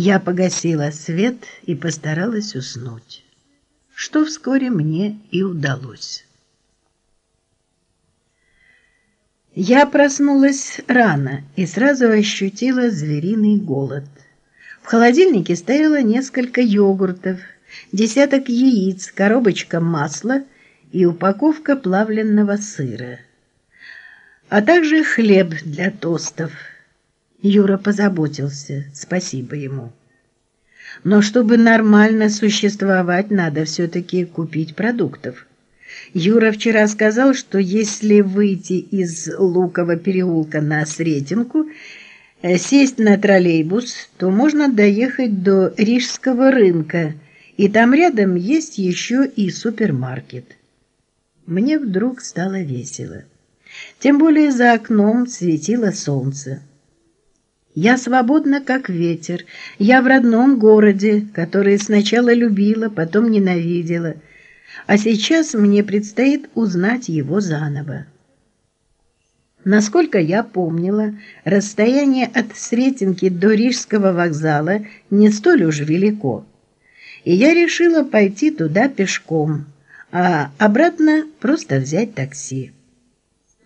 Я погасила свет и постаралась уснуть, что вскоре мне и удалось. Я проснулась рано и сразу ощутила звериный голод. В холодильнике стояло несколько йогуртов, десяток яиц, коробочка масла и упаковка плавленного сыра, а также хлеб для тостов. Юра позаботился, спасибо ему. Но чтобы нормально существовать, надо все-таки купить продуктов. Юра вчера сказал, что если выйти из Лукового переулка на Сретенку, э, сесть на троллейбус, то можно доехать до Рижского рынка, и там рядом есть еще и супермаркет. Мне вдруг стало весело. Тем более за окном светило солнце. Я свободна, как ветер. Я в родном городе, который сначала любила, потом ненавидела – а сейчас мне предстоит узнать его заново. Насколько я помнила, расстояние от Сретенки до Рижского вокзала не столь уж велико, и я решила пойти туда пешком, а обратно просто взять такси.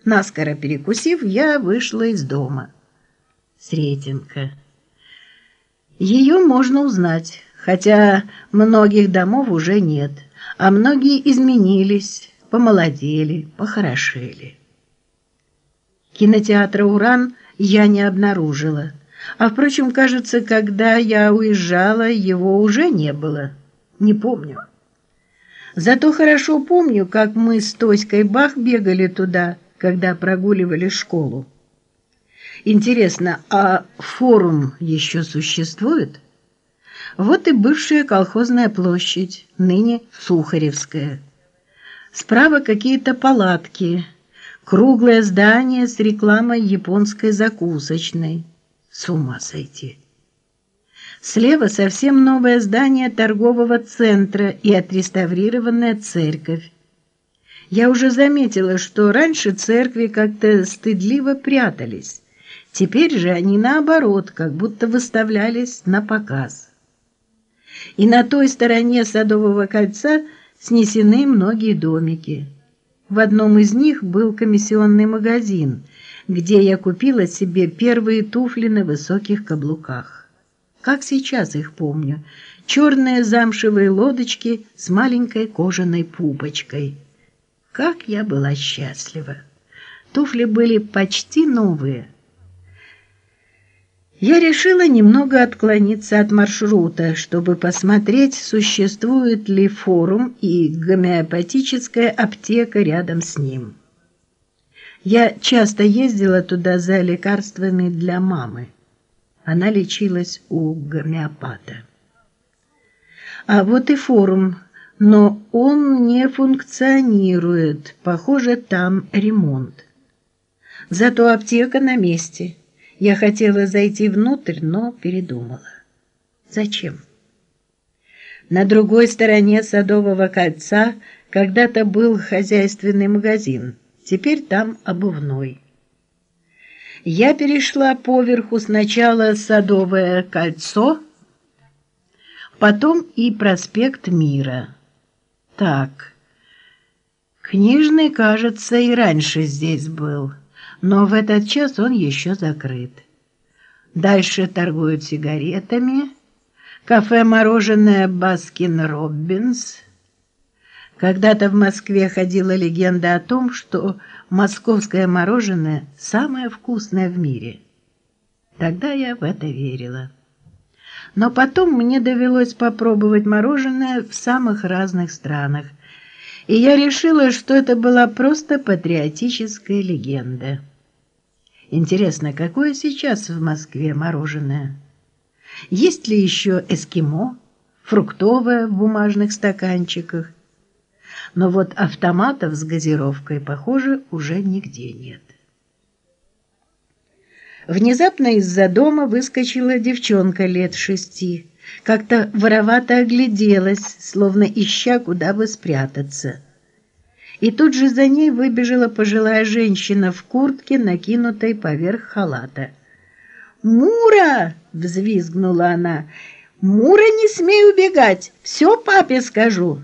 Наскоро перекусив, я вышла из дома. Сретенка. Ее можно узнать, хотя многих домов уже нет – а многие изменились, помолодели, похорошели. Кинотеатра «Уран» я не обнаружила, а, впрочем, кажется, когда я уезжала, его уже не было, не помню. Зато хорошо помню, как мы с Тоськой Бах бегали туда, когда прогуливали школу. Интересно, а форум еще существует? Вот и бывшая колхозная площадь, ныне Сухаревская. Справа какие-то палатки, круглое здание с рекламой японской закусочной. С ума сойти. Слева совсем новое здание торгового центра и отреставрированная церковь. Я уже заметила, что раньше церкви как-то стыдливо прятались. Теперь же они наоборот, как будто выставлялись на показ и на той стороне Садового кольца снесены многие домики. В одном из них был комиссионный магазин, где я купила себе первые туфли на высоких каблуках. Как сейчас их помню, черные замшевые лодочки с маленькой кожаной пупочкой. Как я была счастлива! Туфли были почти новые, я решила немного отклониться от маршрута, чтобы посмотреть, существует ли форум и гомеопатическая аптека рядом с ним. Я часто ездила туда за лекарствами для мамы. Она лечилась у гомеопата. А вот и форум, но он не функционирует, похоже, там ремонт. Зато аптека на месте – я хотела зайти внутрь, но передумала. Зачем? На другой стороне Садового кольца когда-то был хозяйственный магазин, теперь там обувной. Я перешла поверху сначала Садовое кольцо, потом и проспект Мира. Так, книжный, кажется, и раньше здесь был но в этот час он еще закрыт. Дальше торгуют сигаретами, кафе-мороженое «Баскин-Роббинс». Когда-то в Москве ходила легенда о том, что московское мороженое самое вкусное в мире. Тогда я в это верила. Но потом мне довелось попробовать мороженое в самых разных странах, и я решила, что это была просто патриотическая легенда. Интересно, какое сейчас в Москве мороженое? Есть ли еще эскимо, фруктовое в бумажных стаканчиках? Но вот автоматов с газировкой, похоже, уже нигде нет. Внезапно из-за дома выскочила девчонка лет шести. Как-то воровато огляделась, словно ища, куда бы спрятаться и тут же за ней выбежала пожилая женщина в куртке, накинутой поверх халата. «Мура!» — взвизгнула она. «Мура, не смей убегать! Все папе скажу!»